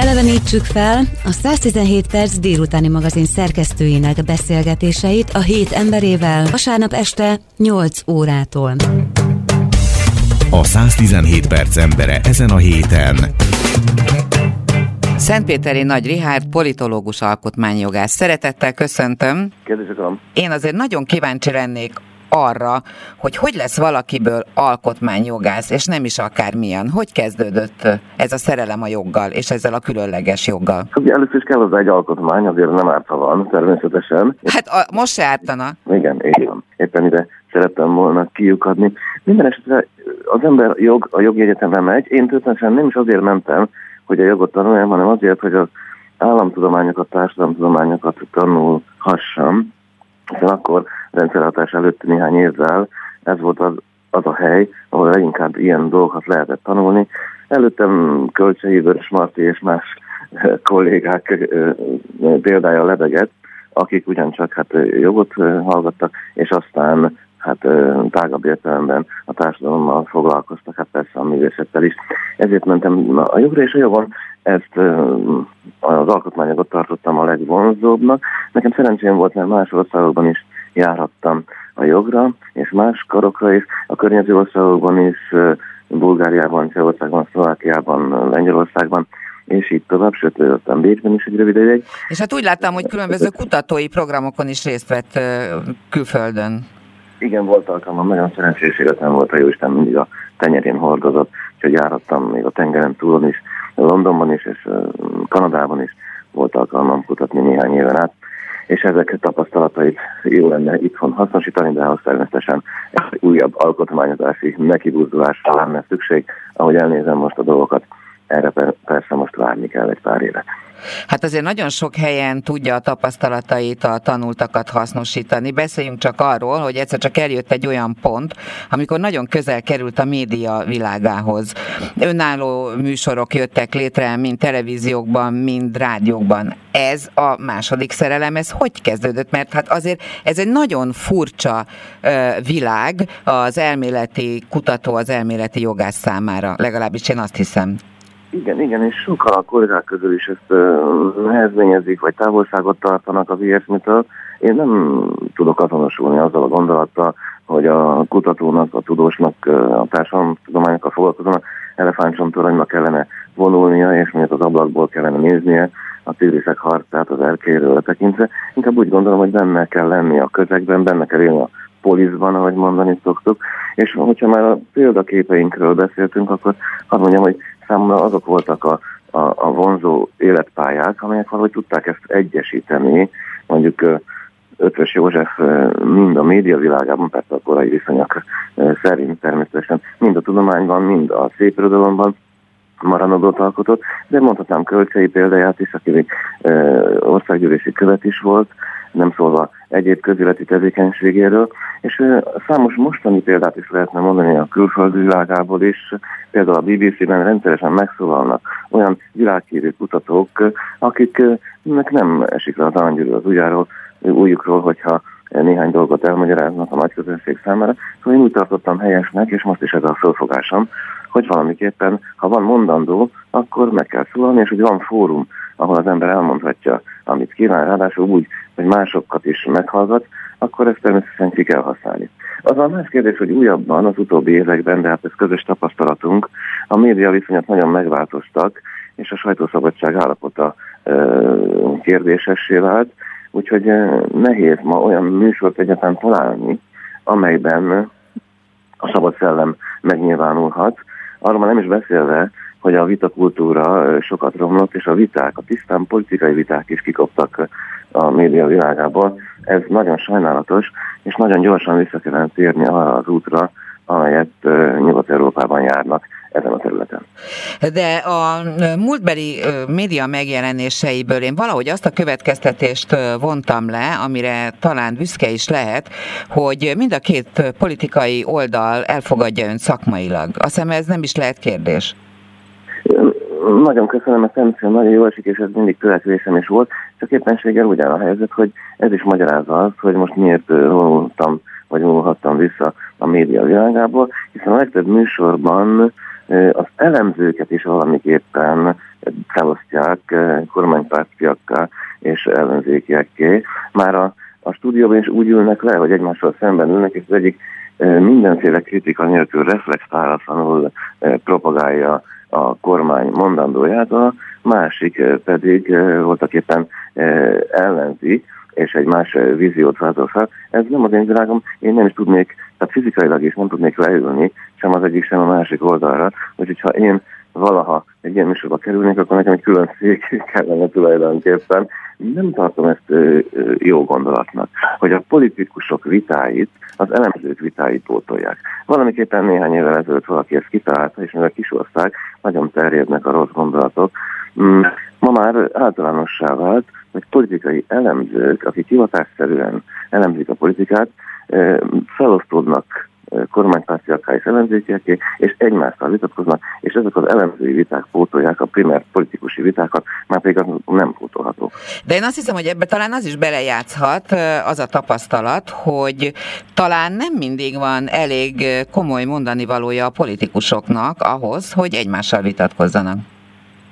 Elevenítsük fel a 117 perc délutáni magazin szerkesztőinek beszélgetéseit a hét emberével vasárnap este 8 órától. A 117 perc embere ezen a héten. Szentpéteri Nagy Rihárd, politológus alkotmányjogász. Szeretettel köszöntöm. Kérdésem. Én azért nagyon kíváncsi lennék arra, hogy hogy lesz valakiből alkotmányjogász, és nem is akármilyen. Hogy kezdődött ez a szerelem a joggal, és ezzel a különleges joggal? Ugye először is kell hozzá egy alkotmány, azért nem árta van, természetesen. Hát a, most se ártana. Igen, így van. Éppen ide szerettem volna kiukadni. Minden esetre az ember jog, a jogi egyetemre megy. Én történetesen nem is azért mentem, hogy a jogot tanuljam, hanem azért, hogy az államtudományokat, társadalomtudományokat tanulhassam, hiszen akkor rendszerhatás előtt néhány évvel ez volt az, az a hely, ahol leginkább ilyen dolgokat lehetett tanulni. Előttem Kölcsei, Vörös Marti és más kollégák példája lebegett, akik ugyancsak hát jogot hallgattak, és aztán hát tágabb értelemben a társadalommal foglalkoztak, hát persze a művészettel is. Ezért mentem a jogra és a jogon ezt az alkotmányokat tartottam a legvonzóbbnak. Nekem szerencsém volt, mert más országokban is járhattam a jogra, és más karokra is, a környező országokban is, Bulgáriában, Csehországban, Szlovákiában, Lengyelországban, és így tovább, sőt, ottan Bécsben is egy rövid ideig. És hát úgy láttam, hogy különböző kutatói programokon is részt vett külföldön. Igen, volt alkalmam, nagyon szerencsés életem volt, a Jóisten mindig a tenyerén hordozott, úgyhogy járhattam még a tengeren túlon is, Londonban is, és Kanadában is volt alkalmam kutatni néhány éven át, és ezek tapasztalatait jó lenne itthon hasznosítani, de ahhoz természetesen egy újabb alkotmányozási nekibuzdulásra lenne szükség, ahogy elnézem most a dolgokat, erre persze most várni kell egy pár évet. Hát azért nagyon sok helyen tudja a tapasztalatait, a tanultakat hasznosítani. Beszéljünk csak arról, hogy egyszer csak eljött egy olyan pont, amikor nagyon közel került a média világához. Önálló műsorok jöttek létre, mind televíziókban, mind rádiókban. Ez a második szerelem, ez hogy kezdődött? Mert hát azért ez egy nagyon furcsa világ az elméleti kutató, az elméleti jogász számára. Legalábbis én azt hiszem. Igen, igen, és sokan a kollégák közül is ezt nehezményezik, vagy távolságot tartanak az ilyesmitől. Én nem tudok azonosulni azzal a gondolattal, hogy a kutatónak, a tudósnak, a társadalomtudományokkal foglalkozónak elefántcsontoronyba kellene vonulnia, és mondjuk az ablakból kellene néznie a tigrisek harcát az erkéről tekintve. Inkább úgy gondolom, hogy benne kell lenni a közegben, benne kell élni a poliszban, ahogy mondani szoktuk. És hogyha már a példaképeinkről beszéltünk, akkor azt mondjam, hogy számomra azok voltak a, a, a vonzó életpályák, amelyek valahogy tudták ezt egyesíteni, mondjuk Ötvös József mind a média világában, persze a korai viszonyok szerint természetesen, mind a tudományban, mind a szépirodalomban maranodót alkotott, de mondhatnám Kölcsei példáját is, aki még országgyűlési követ is volt, nem szólva egyéb közéleti tevékenységéről, és számos mostani példát is lehetne mondani a külföldi világából is, például a BBC-ben rendszeresen megszólalnak olyan világhírű kutatók, akiknek nem esik le az angyul az ujjáról, újukról, hogyha néhány dolgot elmagyaráznak a nagy közönség számára. Szóval én úgy tartottam helyesnek, és most is ez a fölfogásom, hogy valamiképpen, ha van mondandó, akkor meg kell szólalni, és hogy van fórum, ahol az ember elmondhatja, amit kíván, ráadásul úgy, hogy másokat is meghallgat, akkor ezt természetesen ki kell használni. Az a más kérdés, hogy újabban az utóbbi években, de hát ez közös tapasztalatunk, a média viszonyat nagyon megváltoztak, és a sajtószabadság állapota kérdésessé vált, úgyhogy nehéz ma olyan műsort egyáltalán találni, amelyben a szabad szellem megnyilvánulhat. Arról már nem is beszélve, hogy a vitakultúra sokat romlott, és a viták, a tisztán politikai viták is kikoptak a média világából. Ez nagyon sajnálatos, és nagyon gyorsan vissza kellene térni arra az útra, amelyet Nyugat-Európában járnak ezen a területen. De a múltbeli média megjelenéseiből én valahogy azt a következtetést vontam le, amire talán büszke is lehet, hogy mind a két politikai oldal elfogadja ön szakmailag. Azt hiszem ez nem is lehet kérdés nagyon köszönöm, ezt természetesen nagyon jó esik, és ez mindig törekvésem is volt, csak éppenséggel úgy a helyzet, hogy ez is magyarázza azt, hogy most miért voltam vagy vonulhattam vissza a média világából, hiszen a legtöbb műsorban az elemzőket is valamiképpen felosztják kormánypártiakká és ellenzékiekké. Már a, a stúdióban is úgy ülnek le, hogy egymással szemben ülnek, és az egyik mindenféle kritika nélkül reflextáratlanul propagálja a kormány mondandóját, a másik pedig voltak éppen ellenzi, és egy más víziót vázol. Ez nem az én világom, én nem is tudnék, tehát fizikailag is nem tudnék leülni, sem az egyik, sem a másik oldalra, úgyhogy ha én valaha egy ilyen műsorba kerülnék, akkor nekem egy külön szék kellene tulajdonképpen. Nem tartom ezt jó gondolatnak, hogy a politikusok vitáit, az elemzők vitáit pótolják. Valamiképpen néhány évvel ezelőtt valaki ezt kitalálta, és mivel kisország, nagyon terjednek a rossz gondolatok. Mm, ma már általánossá vált, hogy politikai elemzők, akik hivatásszerűen elemzik a politikát, felosztódnak kormánypártiaká és ellenzékiaké, és egymással vitatkoznak, és ezek az elemzői viták pótolják a primer politikusi vitákat, már pedig nem pótolható. De én azt hiszem, hogy ebbe talán az is belejátszhat, az a tapasztalat, hogy talán nem mindig van elég komoly mondani valója a politikusoknak ahhoz, hogy egymással vitatkozzanak.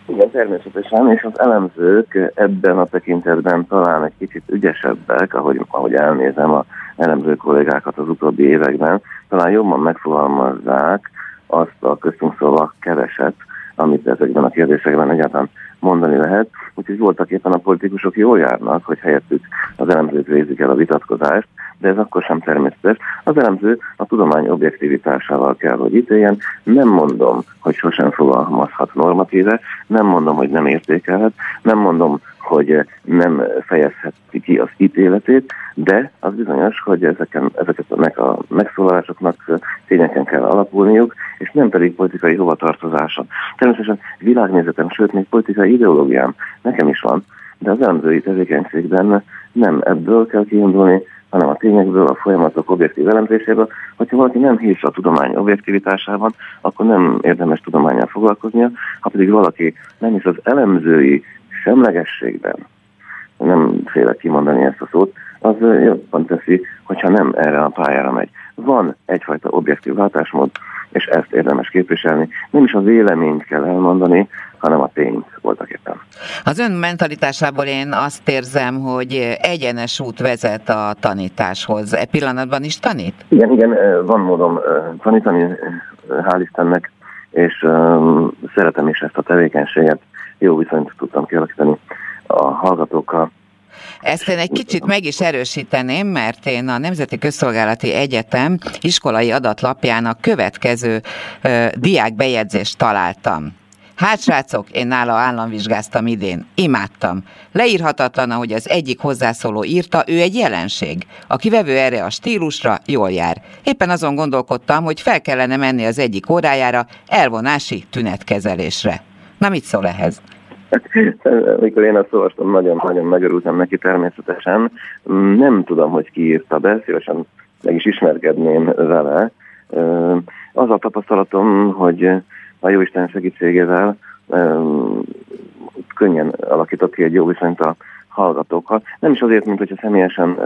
Igen, természetesen, és az elemzők ebben a tekintetben talán egy kicsit ügyesebbek, ahogy, ahogy elnézem a elemző kollégákat az utóbbi években, talán jobban megfogalmazzák azt a köztünk szóval keveset, amit ezekben a kérdésekben egyáltalán mondani lehet. Úgyhogy voltak éppen a politikusok jól járnak, hogy helyettük az elemzők végzik el a vitatkozást, de ez akkor sem természetes. Az elemző a tudomány objektivitásával kell, hogy ítéljen. Nem mondom, hogy sosem fogalmazhat normatíve, nem mondom, hogy nem értékelhet, nem mondom, hogy nem fejezheti ki az ítéletét, de az bizonyos, hogy ezeken, ezeknek a megszólalásoknak tényeken kell alapulniuk, és nem pedig politikai hovatartozáson. Természetesen világnézetem, sőt még politikai ideológiám nekem is van, de az elemzői tevékenységben nem ebből kell kiindulni, hanem a tényekből, a folyamatok objektív elemzéséből. Hogyha valaki nem hisz a tudomány objektivitásában, akkor nem érdemes tudományával foglalkoznia, ha pedig valaki nem hisz az elemzői semlegességben, nem félek kimondani ezt a szót, az jobban teszi, hogyha nem erre a pályára megy. Van egyfajta objektív látásmód, és ezt érdemes képviselni. Nem is a véleményt kell elmondani, hanem a tényt voltak éppen. Az ön mentalitásából én azt érzem, hogy egyenes út vezet a tanításhoz. E pillanatban is tanít? Igen, igen, van módom tanítani, hál' Istennek, és szeretem is ezt a tevékenységet. Jó viszonyt tudtam kialakítani a hallgatókkal, ezt én egy kicsit meg is erősíteném, mert én a Nemzeti Közszolgálati Egyetem iskolai adatlapjának következő ö, diákbejegyzést találtam. Hát srácok, én nála államvizsgáztam idén. Imádtam. Leírhatatlan, ahogy az egyik hozzászóló írta, ő egy jelenség. A kivevő erre a stílusra jól jár. Éppen azon gondolkodtam, hogy fel kellene menni az egyik órájára elvonási tünetkezelésre. Na mit szól ehhez? Amikor én azt olvastam, nagyon-nagyon megörültem neki természetesen. Nem tudom, hogy ki írta be, szívesen meg is ismerkedném vele. Az a tapasztalatom, hogy a Jóisten segítségével könnyen alakított ki egy jó viszonyt a hallgatókkal. Nem is azért, mint hogyha személyesen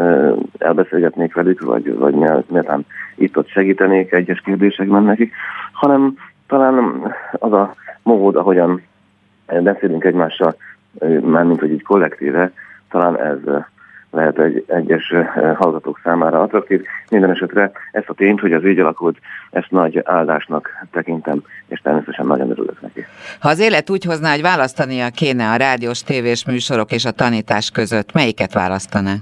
elbeszélgetnék velük, vagy, vagy méltán itt-ott segítenék egyes kérdésekben nekik, hanem talán az a mód, ahogyan beszélünk egymással, mármint hogy így kollektíve, talán ez lehet egy egyes hallgatók számára attraktív. Minden esetre ezt a tényt, hogy az így alakult, ezt nagy áldásnak tekintem, és természetesen nagyon örülök neki. Ha az élet úgy hozná, hogy választania kéne a rádiós, tévés műsorok és a tanítás között, melyiket választaná?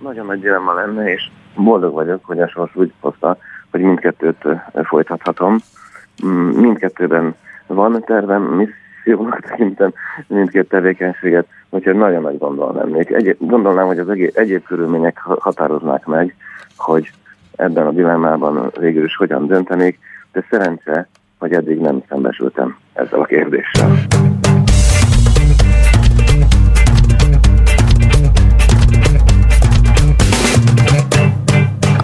Nagyon nagy dilemma lenne, és boldog vagyok, hogy a sors úgy hozta, hogy mindkettőt folytathatom. Mm, mindkettőben van tervem, jónak tekintem mindkét tevékenységet, hogyha nagyon nagy gondol lennék. Egy, gondolnám, hogy az egyéb, egyéb körülmények határoznák meg, hogy ebben a dilemmában végül is hogyan döntenék, de szerencse, hogy eddig nem szembesültem ezzel a kérdéssel.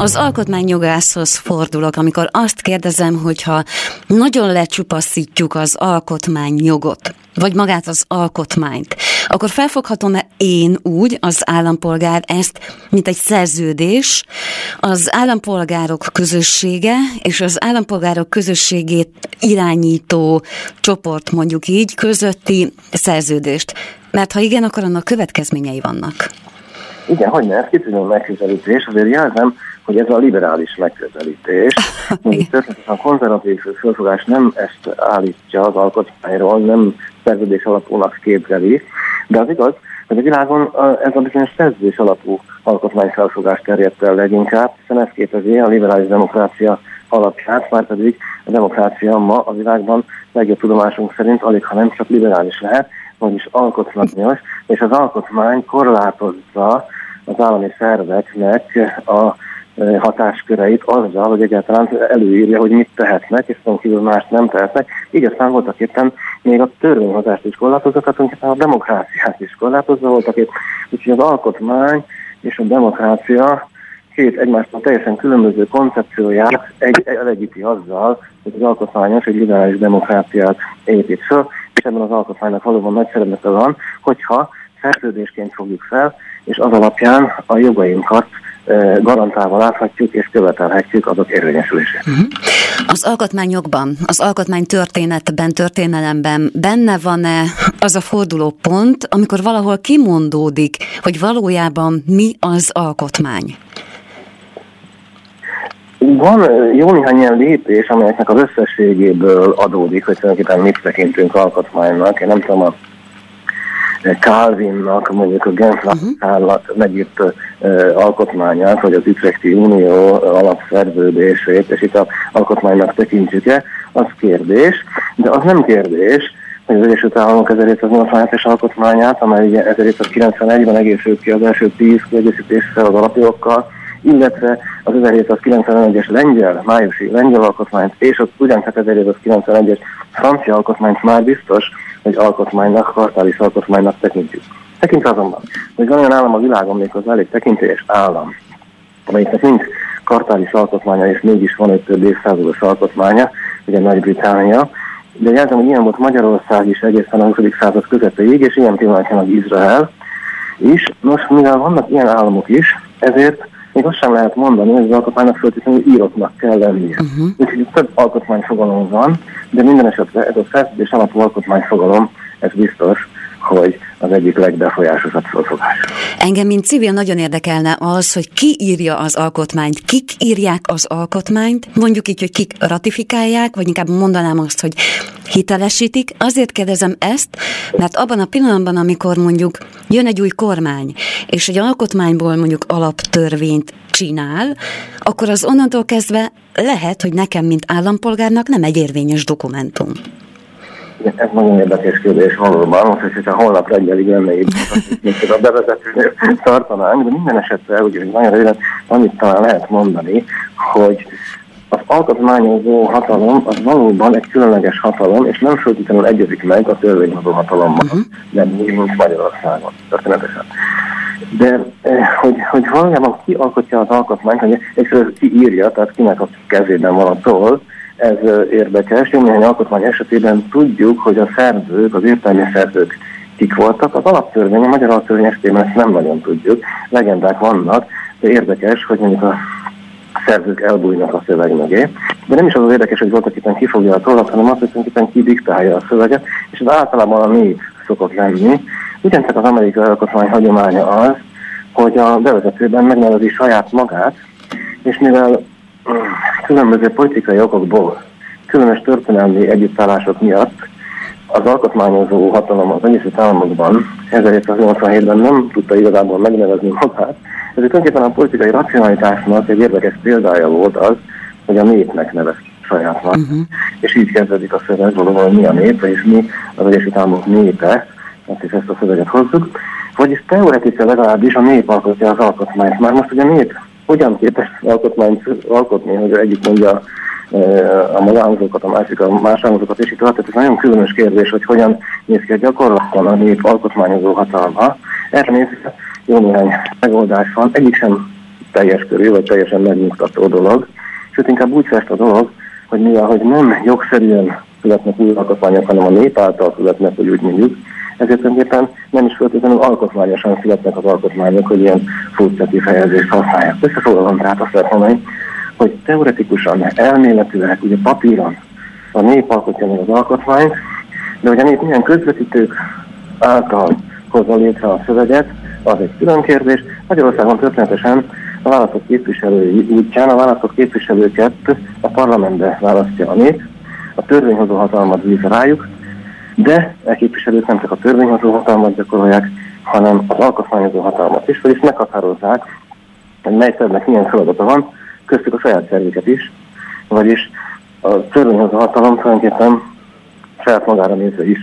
Az alkotmányjogászhoz fordulok, amikor azt kérdezem, hogyha nagyon lecsupaszítjuk az alkotmányjogot, vagy magát az alkotmányt, akkor felfoghatom-e én úgy, az állampolgár ezt, mint egy szerződés, az állampolgárok közössége és az állampolgárok közösségét irányító csoport, mondjuk így, közötti szerződést. Mert ha igen, akkor annak következményei vannak. Igen, hogy ne, ez kitűnő megközelítés, azért jelzem, hogy ez a liberális megközelítés. Természetesen a konzervatív fölfogás nem ezt állítja az alkotmányról, nem szerződés alapúnak képzeli, de az igaz, hogy a világon ez a bizonyos szerződés alapú alkotmányfelfogás terjedt el leginkább, hiszen ez képezi a liberális demokrácia alapját, már pedig a demokrácia ma a világban legjobb tudomásunk szerint alig, ha nem csak liberális lehet, vagyis alkotmányos, és az alkotmány korlátozza az állami szerveknek a hatásköreit azzal, hogy egyáltalán előírja, hogy mit tehetnek, és azon kívül más nem tehetnek. Így aztán voltak éppen még a törvényhozást is korlátozza, tehát a demokráciát is korlátozza voltak itt. Úgyhogy az alkotmány és a demokrácia két egymástól teljesen különböző koncepcióját egy, elegíti azzal, hogy az alkotmányos egy liberális demokráciát épít föl, és ebben az alkotmánynak valóban nagy szerepe van, hogyha szerződésként fogjuk fel, és az alapján a jogainkat garantálva láthatjuk és követelhetjük azok érvényesülését. Uh-huh. Az alkotmányokban, az alkotmány történetben, történelemben benne van-e az a forduló pont, amikor valahol kimondódik, hogy valójában mi az alkotmány? Van jó néhány ilyen lépés, amelyeknek az összességéből adódik, hogy tulajdonképpen mit tekintünk alkotmánynak. Én nem tudom, a Calvinnak, mondjuk a Genfnak uh-huh. megírt uh, alkotmányát, vagy az Ütrechti Unió alapszerződését, és itt az alkotmánynak tekintjük-e, az kérdés, de az nem kérdés, hogy az Egyesült Államok 1787-es alkotmányát, amely ugye 1791-ben egészült ki az első tíz kiegészítéssel az alapjogokkal, illetve az 1791-es lengyel, májusi lengyel alkotmányt és az ugyancsak 1791-es francia alkotmányt már biztos, hogy alkotmánynak, kartális alkotmánynak tekintjük. Tekint azonban, hogy van olyan állam a világon, az elég tekintélyes állam, amelyiknek nincs kartális alkotmánya, és mégis van egy több évszázados alkotmánya, ugye Nagy-Británia, de jelzem, hogy ilyen volt Magyarország is egészen a 20. század közepéig, és ilyen pillanatban Izrael is. Nos, mivel vannak ilyen államok is, ezért még azt sem lehet mondani, hogy az alkotmánynak feltétlenül írottnak kell lennie. Uh-huh. Úgyhogy több alkotmányfogalom van, de minden esetre ez a szerződés alapú alkotmányfogalom, ez biztos, hogy az egyik legbefolyásosabb felfogás. Engem, mint civil nagyon érdekelne az, hogy ki írja az alkotmányt, kik írják az alkotmányt, mondjuk így, hogy kik ratifikálják, vagy inkább mondanám azt, hogy hitelesítik. Azért kérdezem ezt, mert abban a pillanatban, amikor mondjuk jön egy új kormány, és egy alkotmányból mondjuk alaptörvényt csinál, akkor az onnantól kezdve lehet, hogy nekem, mint állampolgárnak nem egy érvényes dokumentum. Ez nagyon érdekes kérdés valóban, most, hogyha holnap reggelig lenne így, mint a bevezetőnél tartanánk, de minden esetre, ugye, nagyon röviden, annyit talán lehet mondani, hogy az alkotmányozó hatalom az valóban egy különleges hatalom, és nem feltétlenül egyezik meg a törvényhozó hatalommal, uh-huh. úgy, mint Magyarországon, történetesen. De eh, hogy, hogy valójában ki alkotja az alkotmányt, hogy egyszerűen ki írja, tehát kinek a kezében van a toll, ez érdekes. Néhány alkotmány esetében tudjuk, hogy a szerzők, az értelmi szerzők kik voltak. Az alaptörvény, a magyar alaptörvény esetében ezt nem nagyon tudjuk. Legendák vannak, de érdekes, hogy mondjuk a szerzők elbújnak a szöveg mögé. De nem is az az érdekes, hogy voltak éppen kifogja a tollat, hanem az, hogy tulajdonképpen ki diktálja a szöveget, és ez általában a nép szokott lenni. Ugyancsak az amerikai alkotmány hagyománya az, hogy a bevezetőben megnevezi saját magát, és mivel különböző politikai okokból, különös történelmi együttállások miatt az alkotmányozó hatalom az Egyesült Államokban 1787-ben nem tudta igazából megnevezni magát, ezért tulajdonképpen a politikai racionalitásnak egy érdekes példája volt az, hogy a népnek nevez saját magát. Uh-huh. És így kezdődik a szöveg valóban, hogy mi a nép, és mi az Egyesült Államok népe, azt is ezt a szöveget hozzuk. Vagyis teoretikai legalábbis a nép alkotja az alkotmányt. Már most ugye a nép hogyan képes alkotmányt alkotni, hogy egyik mondja e, a magánhozokat, a másik a más és így tovább. Tehát ez nagyon különös kérdés, hogy hogyan néz ki a gyakorlatban a nép alkotmányozó hatalma. Erre nézve jó néhány megoldás van, egyik sem teljes körű, vagy teljesen megnyugtató dolog, sőt inkább úgy fest a dolog, hogy mivel hogy nem jogszerűen születnek új alkotmányok, hanem a nép által születnek, hogy úgy mondjuk, ezért tulajdonképpen nem is feltétlenül alkotmányosan születnek az alkotmányok, hogy ilyen furcsa kifejezést használják. Összefoglalom tehát azt lehet mondani, hogy teoretikusan, elméletileg, ugye papíron a nép alkotja meg az alkotmányt, de hogy a nép milyen közvetítők által hozza létre a szöveget, az egy külön kérdés, Magyarországon történetesen a választott képviselői útján a választott képviselőket a parlamentbe választja a nép, a törvényhozó hatalmat bíz rájuk, de a képviselők nem csak a törvényhozó hatalmat gyakorolják, hanem az alkotmányozó hatalmat is, vagyis meghatározzák, hogy mely szervnek milyen feladata van, köztük a saját szervüket is, vagyis a törvényhozó hatalom tulajdonképpen saját magára nézve is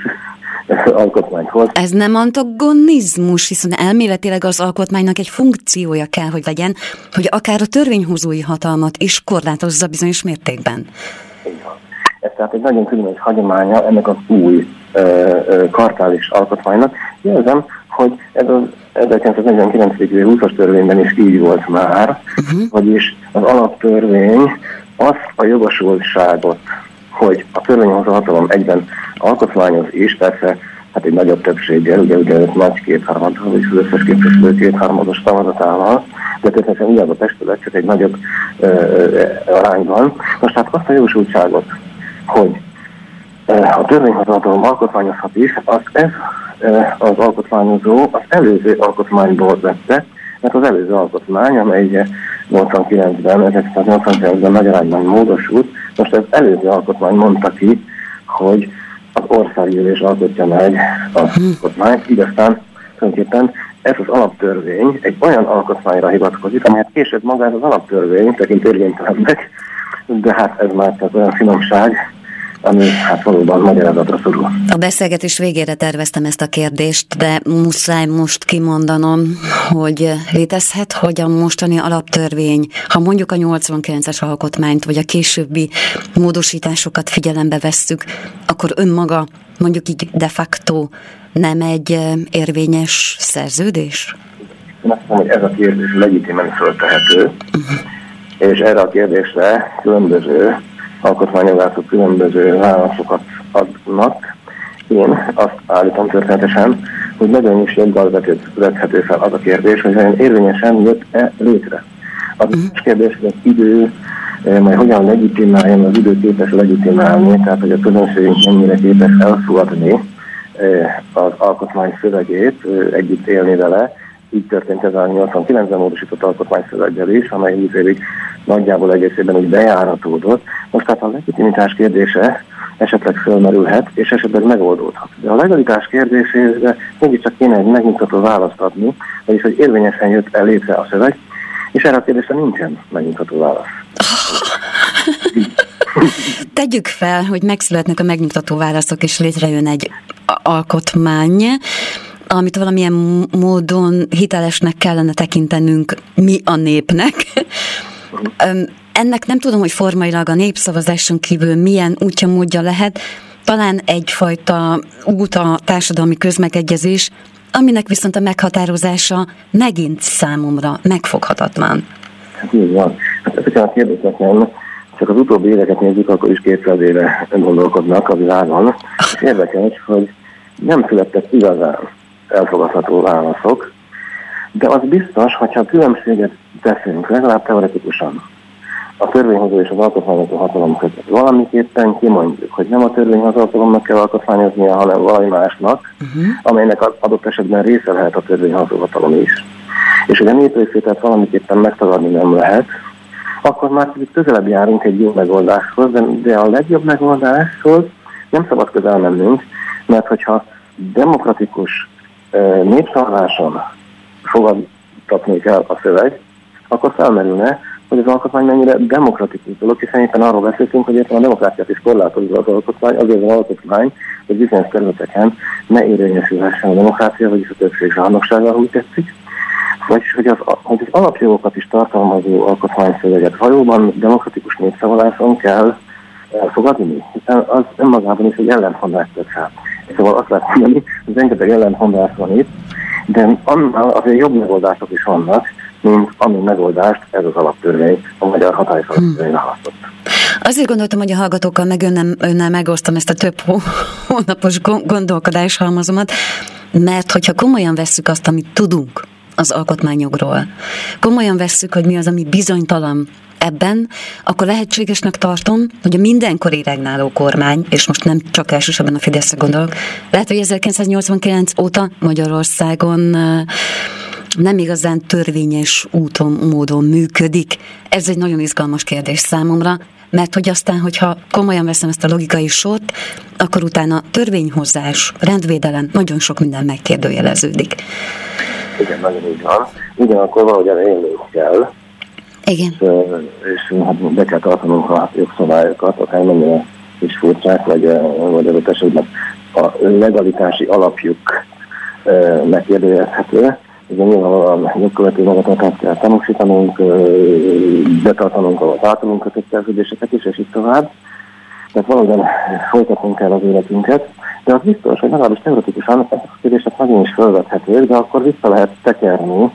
alkotmányt hoz. Ez nem antagonizmus, hiszen elméletileg az alkotmánynak egy funkciója kell, hogy legyen, hogy akár a törvényhozói hatalmat is korlátozza bizonyos mértékben. Ez tehát egy nagyon különös hagyománya ennek az új kartális alkotmánynak. Jelzem, hogy ez az 1949. 20-as törvényben is így volt már, uh-huh. vagyis az alaptörvény azt a jogosultságot, hogy a törvényhozó hatalom egyben alkotmányoz is, persze hát egy nagyobb többséggel, ugye, ugye nagy kétharmaddal, vagyis az összes képviselő kétharmados szavazatával, de természetesen ugyanaz a testület, csak egy nagyobb ö, ö, arányban. Most hát azt a jogosultságot, hogy a törvényhatalom alkotmányozhat is, azt ez az alkotmányozó az előző alkotmányból vette, mert az előző alkotmány, amely ugye 89-ben, 1989-ben nagy arányban módosult, most az előző alkotmány mondta ki, hogy az országgyűlés alkotja meg az alkotmányt, így aztán tulajdonképpen ez az alaptörvény egy olyan alkotmányra hivatkozik, amelyet később magát az alaptörvény tekint érvénytelennek, de hát ez már csak olyan finomság, ami hát valóban magyarázatra szorul. A beszélgetés végére terveztem ezt a kérdést, de muszáj most kimondanom, hogy létezhet, hogy a mostani alaptörvény, ha mondjuk a 89-es alkotmányt, vagy a későbbi módosításokat figyelembe vesszük, akkor önmaga mondjuk így de facto nem egy érvényes szerződés? Én azt mondom, hogy ez a kérdés legitimen föltehető, uh-huh. és erre a kérdésre különböző alkotmányjogászok különböző válaszokat adnak. Én azt állítom történetesen, hogy nagyon is joggal vethető fel az a kérdés, hogy olyan érvényesen jött-e létre. Az uh-huh. kérdés, hogy az idő eh, majd hogyan legitimáljon, az idő képes legitimálni, tehát hogy a közönségünk mennyire képes elfogadni eh, az alkotmány szövegét, eh, együtt élni vele, így történt ez a 89-ben módosított alkotmányszöveggel is, amely 20 évig nagyjából egészében úgy bejáratódott. Most tehát a legitimitás kérdése esetleg fölmerülhet, és esetleg megoldódhat. De a legalitás kérdésére mégiscsak kéne egy megnyugtató választ adni, vagyis hogy érvényesen jött el létre a szöveg, és erre a kérdésre nincsen megnyugtató válasz. Tegyük fel, hogy megszületnek a megnyugtató válaszok, és létrejön egy alkotmány, amit valamilyen módon hitelesnek kellene tekintenünk mi a népnek. Ennek nem tudom, hogy formailag a népszavazáson kívül milyen útja módja lehet, talán egyfajta út a társadalmi közmegegyezés, aminek viszont a meghatározása megint számomra megfoghatatlan. Hát így van. Hát ezeken a kérdéseknél csak az utóbbi éveket nézzük, akkor is 200 éve gondolkodnak a világon. És érdekes, hogy nem születtek igazán elfogadható válaszok, de az biztos, hogyha különbséget teszünk, legalább teoretikusan, a törvényhozó és az alkotmányozó hatalom között. Valamiképpen kimondjuk, hogy nem a törvényhozó hatalomnak kell alkotmányoznia, hanem valami másnak, uh-huh. amelynek adott esetben része lehet a törvényhozó hatalom is. És hogy a néprészvételt valamiképpen megtagadni nem lehet, akkor már közelebb járunk egy jó megoldáshoz, de, de a legjobb megoldáshoz nem szabad közel mennünk, mert hogyha demokratikus népszavazáson fogadtatni kell a szöveg, akkor felmerülne, hogy az alkotmány mennyire demokratikus dolog, hiszen éppen arról beszéltünk, hogy éppen a demokráciát is korlátozza az alkotmány, azért az alkotmány, hogy bizonyos területeken ne érvényesülhessen a demokrácia, vagyis a többség zsarnoksága, úgy tetszik. Vagyis, hogy az, hogy az alapjogokat is tartalmazó alkotmányszöveget valóban demokratikus népszavazáson kell elfogadni, hiszen az önmagában is egy ellentmondást tett. Szóval azt lehet mondani, hogy rengeteg ellentmondás van itt, de annál azért jobb megoldások is vannak, mint ami megoldást ez az alaptörvény, a magyar hatályos alaptörvény választott. Azért gondoltam, hogy a hallgatókkal meg önnel, önnel megosztom ezt a több hónapos gondolkodás halmazomat, mert hogyha komolyan vesszük azt, amit tudunk az alkotmányokról, komolyan vesszük, hogy mi az, ami bizonytalan ebben, akkor lehetségesnek tartom, hogy a mindenkori regnáló kormány, és most nem csak elsősorban a Fideszre gondolok, lehet, hogy 1989 óta Magyarországon nem igazán törvényes úton, módon működik. Ez egy nagyon izgalmas kérdés számomra, mert hogy aztán, hogyha komolyan veszem ezt a logikai sort, akkor utána törvényhozás, rendvédelem, nagyon sok minden megkérdőjeleződik. Igen, nagyon így van. Ugyanakkor valahogy élni kell. Igen. És, és hát be kell tartanunk a jogszabályokat, akár mennyire is furcsák, vagy, vagy adott esetben a legalitási alapjuk megkérdőjelezhető. Ugye nyilvánvalóan jogkövető magatartást kell tanúsítanunk, betartanunk a általunk kötött szerződéseket is, és így tovább. Tehát valóban folytatnunk kell az életünket. De az biztos, hogy legalábbis teoretikusan ezek a kérdések nagyon is felvethetők, de akkor vissza lehet tekerni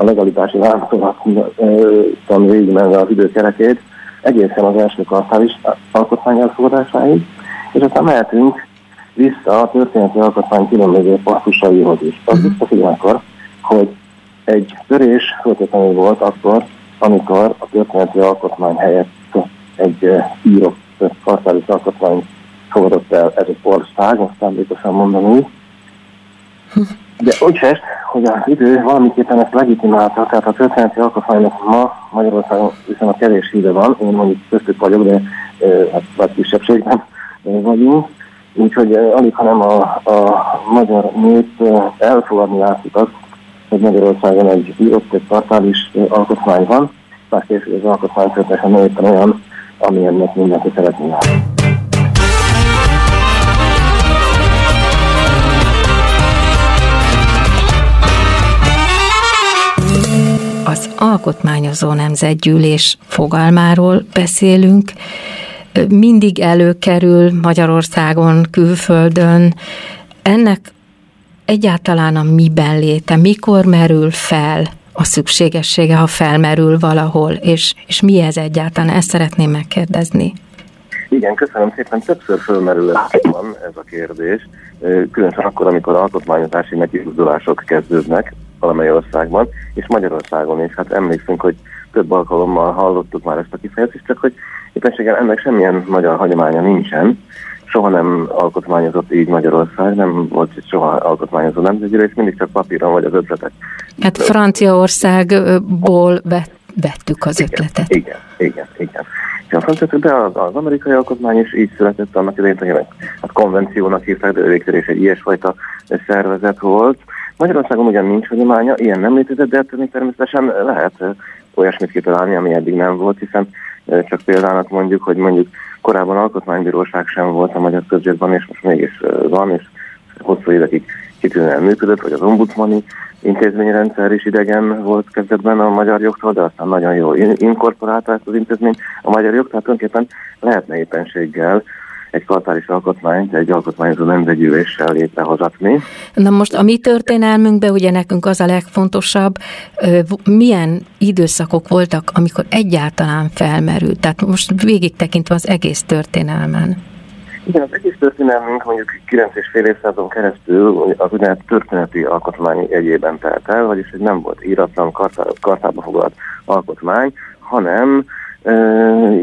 a legalitási láncolaton végigmenve az időkerekét egészen az első kartális alkotmány elfogadásáig, és aztán mehetünk vissza a történeti alkotmány különböző passzusaihoz is. Az uh-huh. biztos akkor, hogy egy törés feltétlenül volt akkor, amikor a történeti alkotmány helyett egy írott kartális alkotmány fogadott el ez az ország, azt szándékosan mondani. De úgy fest, hogy az idő valamiképpen ezt legitimálta, tehát a történeti alkotmánynak ma Magyarországon viszont a kevés híve van, én mondjuk köztük vagyok, de hát vagy kisebbségben vagyunk, úgyhogy alig, hanem a, a magyar nép elfogadni látszik azt, hogy Magyarországon egy írott egy kartális alkotmány van, bár később az alkotmány történetesen olyan, amilyennek mindenki szeretné látni. Alkotmányozó nemzetgyűlés fogalmáról beszélünk, mindig előkerül Magyarországon, külföldön. Ennek egyáltalán a miben léte, mikor merül fel a szükségessége, ha felmerül valahol, és, és mi ez egyáltalán? Ezt szeretném megkérdezni. Igen, köszönöm szépen. Többször fölmerül ez a kérdés, különösen akkor, amikor alkotmányozási megindulások kezdődnek, valamely országban, és Magyarországon is. Hát emlékszünk, hogy több alkalommal hallottuk már ezt a kifejezést, csak hogy éppenséggel ennek semmilyen magyar hagyománya nincsen. Soha nem alkotmányozott így Magyarország, nem volt soha alkotmányozó nemzetgyűlés, mindig csak papíron vagy az ötletek. Hát Franciaországból vettük az igen, ötletet. Igen, igen, igen. És a francia, de az, az amerikai alkotmány is így született annak idején, hogy hát konvenciónak hívták, de végül is egy ilyesfajta szervezet volt. Magyarországon ugyan nincs hagyománya, ilyen nem létezett, de természetesen lehet olyasmit kitalálni, ami eddig nem volt, hiszen csak példának mondjuk, hogy mondjuk korábban alkotmánybíróság sem volt a magyar közgyekben, és most mégis van, és hosszú évekig kitűnően működött, vagy az ombudsmani intézményrendszer is idegen volt kezdetben a magyar jogtól, de aztán nagyon jól inkorporálta ezt az intézmény a magyar jog, tehát tulajdonképpen lehetne éppenséggel egy kartális alkotmányt egy alkotmányozó nemzetgyűléssel létrehozatni. Na most a mi történelmünkben ugye nekünk az a legfontosabb, milyen időszakok voltak, amikor egyáltalán felmerült, tehát most végig tekintve az egész történelmen. Igen, az egész történelmünk mondjuk 9 és fél évszázadon keresztül az úgynevezett történeti alkotmány egyében telt el, vagyis hogy nem volt íratlan, kartába foglalt alkotmány, hanem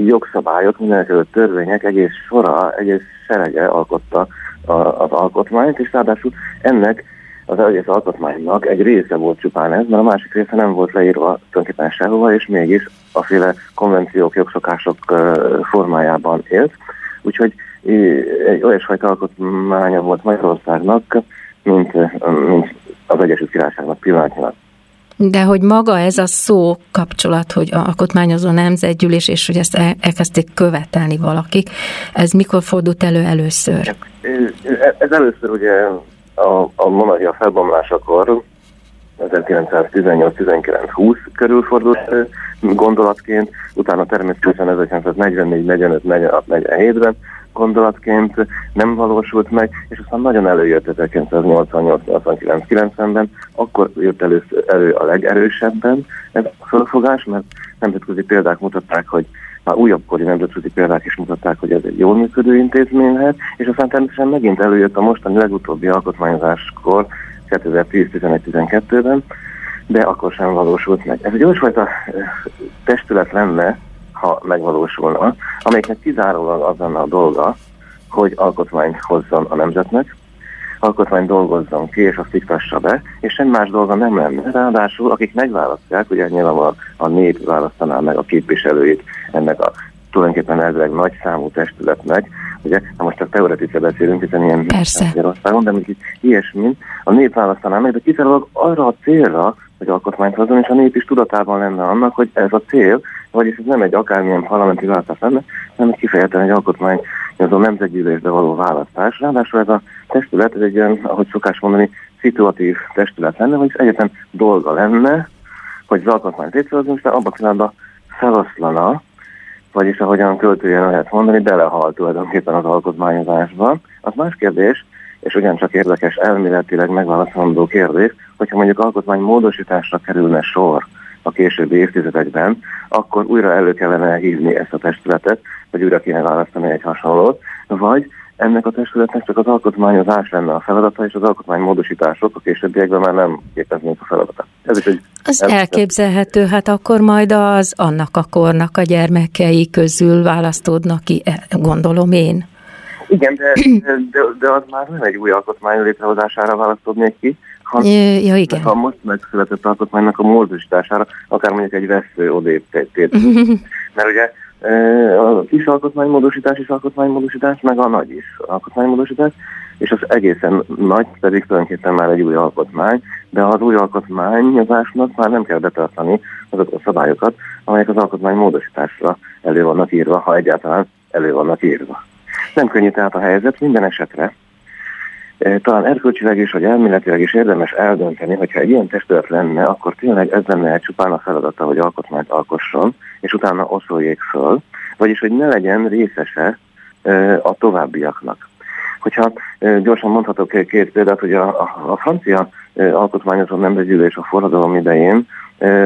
jogszabályok, mindenekelőtt törvények egész sora, egész serege alkotta az alkotmányt, és ráadásul ennek az egész alkotmánynak egy része volt csupán ez, mert a másik része nem volt leírva tulajdonképpen sehova, és mégis a féle konvenciók, jogszokások formájában élt. Úgyhogy egy olyasfajta alkotmánya volt Magyarországnak, mint, mint az Egyesült Királyságnak pillanatnyilag. De hogy maga ez a szó kapcsolat, hogy alkotmányozó nemzetgyűlés, és hogy ezt elkezdték követelni valakik, ez mikor fordult elő először? Ez először ugye a, a monarchia felbomlásakor 1918-19-20 körül fordult gondolatként, utána természetesen 1944, 45, 46, 47-ben gondolatként nem valósult meg, és aztán nagyon előjött 1988-89-90-ben, akkor jött először elő a legerősebben ez a felfogás, mert nemzetközi példák mutatták, hogy már újabbkori nemzetközi példák is mutatták, hogy ez egy jól működő intézmény lehet, és aztán természetesen megint előjött a mostani legutóbbi alkotmányozáskor, 2010-11-12-ben, de akkor sem valósult meg. Ez egy olyasfajta testület lenne, ha megvalósulna, amelyiknek kizárólag az lenne a dolga, hogy alkotmányt hozzon a nemzetnek, alkotmány dolgozzon ki, és azt iktassa be, és semmi más dolga nem lenne. Ráadásul, akik megválasztják, ugye nyilvánvalóan a nép választaná meg a képviselőit ennek a tulajdonképpen ezek nagy számú testületnek, ugye, na most csak teoretice beszélünk, hiszen ilyen Magyarországon, de mondjuk ilyesmi, a nép választaná meg, de kizárólag arra a célra, hogy alkotmányt hozzon, és a nép is tudatában lenne annak, hogy ez a cél, vagyis ez nem egy akármilyen parlamenti választás lenne, hanem egy kifejezetten egy alkotmány, az a nemzetgyűlésbe való választás. Ráadásul ez a testület, ez egy olyan, ahogy szokás mondani, szituatív testület lenne, vagyis egyetlen dolga lenne, hogy az alkotmányt létrehozni, és abban a pillanatban feloszlana, vagyis ahogyan költőjen lehet mondani, belehal tulajdonképpen az alkotmányozásba. Az más kérdés, és ugyancsak érdekes elméletileg megválaszolandó kérdés, hogyha mondjuk alkotmánymódosításra kerülne sor a későbbi évtizedekben, akkor újra elő kellene hívni ezt a testületet, vagy újra kéne választani egy hasonlót, vagy ennek a testületnek csak az alkotmányozás lenne a feladata, és az alkotmánymódosítások a későbbiekben már nem képeznék a feladata. Ez is egy az el... elképzelhető, hát akkor majd az annak a kornak a gyermekei közül választódnak ki, gondolom én. Igen, de, de, de az már nem egy új alkotmány létrehozására választódnék ki, ha, ja, igen. ha most megszületett alkotmánynak a módosítására, akár mondjuk egy vesző odébb tét. Mert ugye a kis alkotmánymódosítás és alkotmánymódosítás, meg a nagy is alkotmánymódosítás, és az egészen nagy pedig tulajdonképpen már egy új alkotmány, de az új alkotmányozásnak már nem kell betartani azokat a szabályokat, amelyek az alkotmánymódosításra elő vannak írva, ha egyáltalán elő vannak írva. Nem könnyű tehát a helyzet minden esetre. Talán erkölcsileg is, vagy elméletileg is érdemes eldönteni, hogyha egy ilyen testület lenne, akkor tényleg ez lenne csupán a feladata, hogy alkotmányt alkosson, és utána oszoljék föl, vagyis hogy ne legyen részese a továbbiaknak. Hogyha gyorsan mondhatok két példát, hogy a, a, a francia alkotmányozó nemzetgyűlés a forradalom idején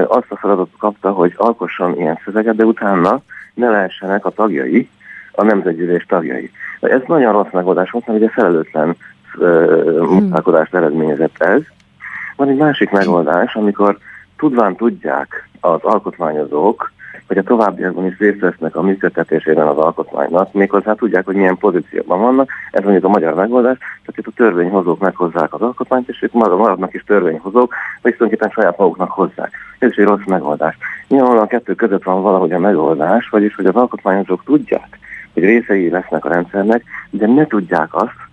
azt a feladatot kapta, hogy alkosson ilyen szöveget, de utána ne lehessenek a tagjai, a nemzetgyűlés tagjai. Ez nagyon rossz megoldás volt, mert ugye felelőtlen munkálkodást eredményezett ez. Van egy másik megoldás, amikor tudván tudják az alkotmányozók, hogy a továbbiakban is részt vesznek a működtetésében az alkotmánynak, méghozzá tudják, hogy milyen pozícióban vannak, ez mondjuk a magyar megoldás, tehát itt a törvényhozók meghozzák az alkotmányt, és ők maradnak is törvényhozók, vagy tulajdonképpen saját maguknak hozzák. Ez is egy rossz megoldás. Nyilvánvalóan a kettő között van valahogy a megoldás, vagyis hogy az alkotmányozók tudják, hogy részei lesznek a rendszernek, de ne tudják azt,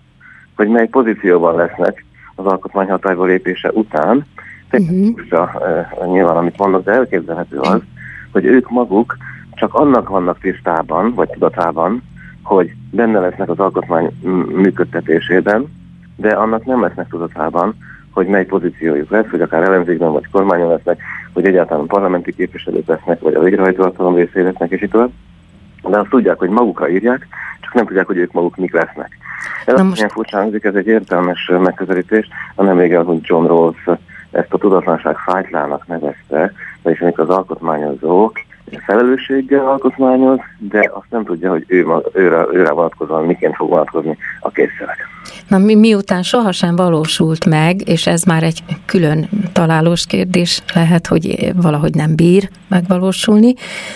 hogy mely pozícióban lesznek az alkotmány hatályba lépése után. Uh-huh. Uh, nyilván, amit mondok, de elképzelhető az, hogy ők maguk csak annak vannak tisztában, vagy tudatában, hogy benne lesznek az alkotmány működtetésében, de annak nem lesznek tudatában, hogy mely pozíciójuk lesz, hogy akár ellenzékben vagy kormányon lesznek, hogy egyáltalán parlamenti képviselők lesznek, vagy a végrehajtóhatalom részé lesznek, és itt tovább. De azt tudják, hogy magukra írják, csak nem tudják, hogy ők maguk mik lesznek. Ez Na most... ilyen furcsa hangzik, ez egy értelmes megközelítés, a nem vége, hogy John Rawls ezt a tudatlanság fájtlának nevezte, vagyis amikor az alkotmányozók felelősséggel alkotmányoz, de azt nem tudja, hogy ő, őre, őre vonatkozóan miként fog vonatkozni a készszerek. Na mi, miután sohasem valósult meg, és ez már egy külön találós kérdés lehet, hogy valahogy nem bír megvalósulni,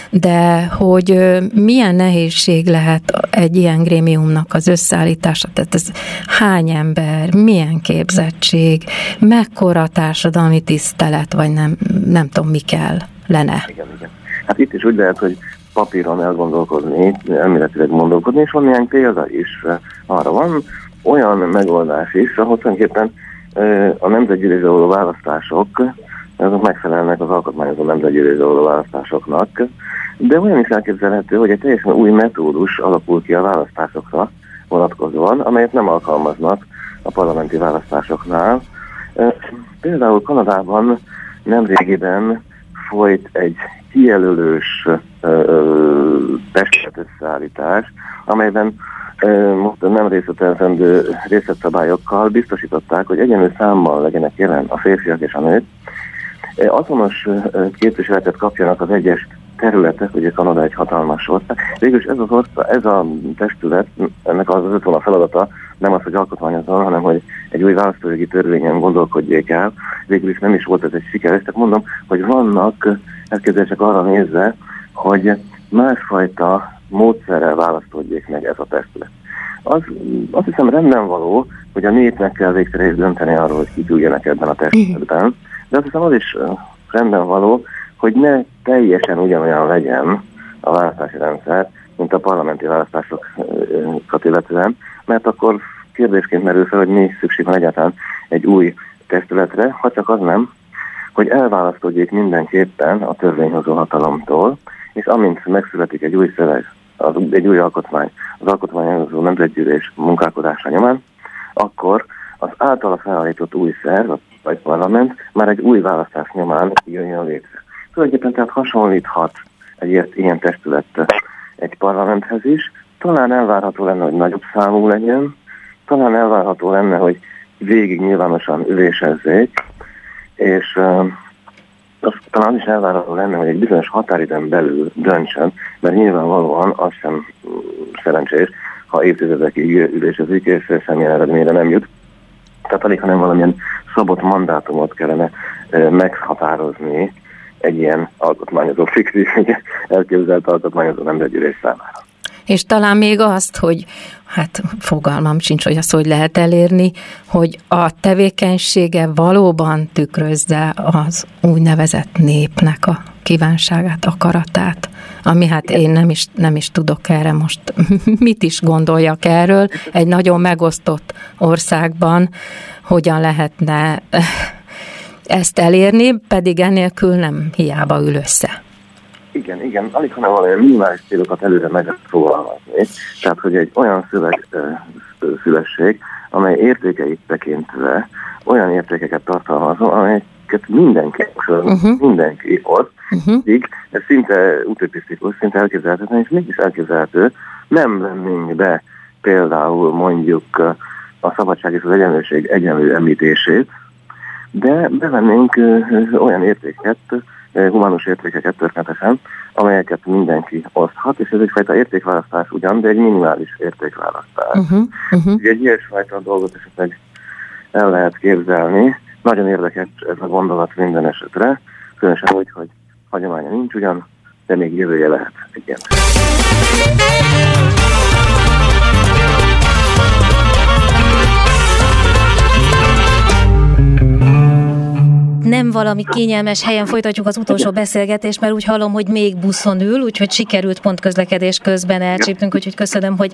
de hogy milyen nehézség lehet egy ilyen grémiumnak az összeállítása, tehát ez hány ember, milyen képzettség, mekkora társadalmi tisztelet, vagy nem, nem tudom, mi kell lenne. Igen, igen. Hát itt is úgy lehet, hogy papíron elgondolkozni, elméletileg gondolkodni, és van ilyen példa is arra van, olyan megoldás is, ahol tulajdonképpen a nemzetgyűlésre való választások, azok megfelelnek az alkotmányozó nemzetgyűlésre való választásoknak, de olyan is elképzelhető, hogy egy teljesen új metódus alapul ki a választásokra vonatkozóan, amelyet nem alkalmaznak a parlamenti választásoknál. Például Kanadában nemrégiben folyt egy kijelölős testület összeállítás, amelyben most nem részletelzendő részletszabályokkal biztosították, hogy egyenlő számmal legyenek jelen a férfiak és a nők, azonos képviseletet kapjanak az egyes területek, ugye Kanada egy hatalmas ország. Végülis ez az ország, ez a testület, ennek az öt a feladata, nem az, hogy alkotmányozon, hanem hogy egy új választójogi törvényen gondolkodjék el. Végül is nem is volt ez egy siker. Ezt mondom, hogy vannak elképzelések arra nézve, hogy másfajta módszerrel választódjék meg ez a testület. az azt hiszem rendben való, hogy a népnek kell végre is dönteni arról, hogy kik üljenek ebben a testületben, de azt hiszem az is rendben való, hogy ne teljesen ugyanolyan legyen a választási rendszer, mint a parlamenti választásokat illetően, mert akkor kérdésként merül fel, hogy mi szükség van egyáltalán egy új testületre, ha csak az nem, hogy elválasztódjék mindenképpen a törvényhozó hatalomtól, és amint megszületik egy új szöveg, az, egy új alkotmány, az alkotmányozó nemzetgyűlés munkálkodása nyomán, akkor az általa felállított új szerv, vagy parlament már egy új választás nyomán jöjjön létre. Tulajdonképpen tehát hasonlíthat egy ilyen testület egy parlamenthez is. Talán elvárható lenne, hogy nagyobb számú legyen, talán elvárható lenne, hogy végig nyilvánosan ülésezzék, és az talán is elvárható lenne, hogy egy bizonyos határidőn belül döntsön, mert nyilvánvalóan az sem szerencsés, ha évtizedekig ülésezik, és semmilyen eredményre nem jut. Tehát alig, hanem valamilyen szabott mandátumot kellene meghatározni egy ilyen alkotmányozó fiktív, elképzelt alkotmányozó nemzetgyűlés számára. És talán még azt, hogy hát fogalmam sincs, hogy azt hogy lehet elérni, hogy a tevékenysége valóban tükrözze az úgynevezett népnek a kívánságát, akaratát, ami hát én nem is, nem is tudok erre most mit is gondoljak erről. Egy nagyon megosztott országban hogyan lehetne ezt elérni, pedig enélkül nem hiába ül össze. Igen, igen, alig hanem valamilyen minimális célokat előre meg lehet fogalmazni. Tehát, hogy egy olyan szöveg szülesség, amely értékeit tekintve olyan értékeket tartalmazom, amelyeket mindenki, uh-huh. mindenki ott, uh-huh. így, ez szinte utopisztikus, szinte elképzelhetetlen, és mégis elképzelhető, nem vennénk be például mondjuk a szabadság és az egyenlőség egyenlő említését, de bevennénk olyan értéket, humanus értékeket történetesen, amelyeket mindenki oszthat, és ez egyfajta értékválasztás ugyan, de egy minimális értékválasztás. Uh-huh, uh-huh. Ugye egy ilyesfajta dolgot esetleg el lehet képzelni. Nagyon érdekes ez a gondolat minden esetre, különösen úgy, hogy hagyománya nincs ugyan, de még jövője lehet egy nem valami kényelmes helyen folytatjuk az utolsó beszélgetést, mert úgy hallom, hogy még buszon ül, úgyhogy sikerült pont közlekedés közben elcsíptünk, úgyhogy köszönöm, hogy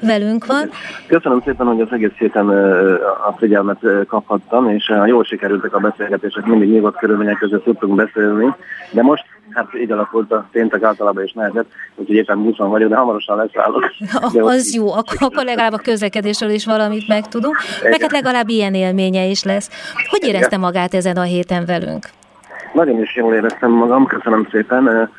velünk van. Köszönöm szépen, hogy az egész héten a figyelmet kaphattam, és jól sikerültek a beszélgetések, mindig nyugodt körülmények között tudtunk beszélni, de most hát így alakult a péntek általában is nehezett, úgyhogy éppen buszon vagyok, de hamarosan leszállok. De az jó, akkor, akkor legalább a közlekedésről is valamit megtudunk, meg hát legalább ilyen élménye is lesz. Hogy érezte magát ezen a héten velünk? Nagyon is jól éreztem magam, köszönöm szépen.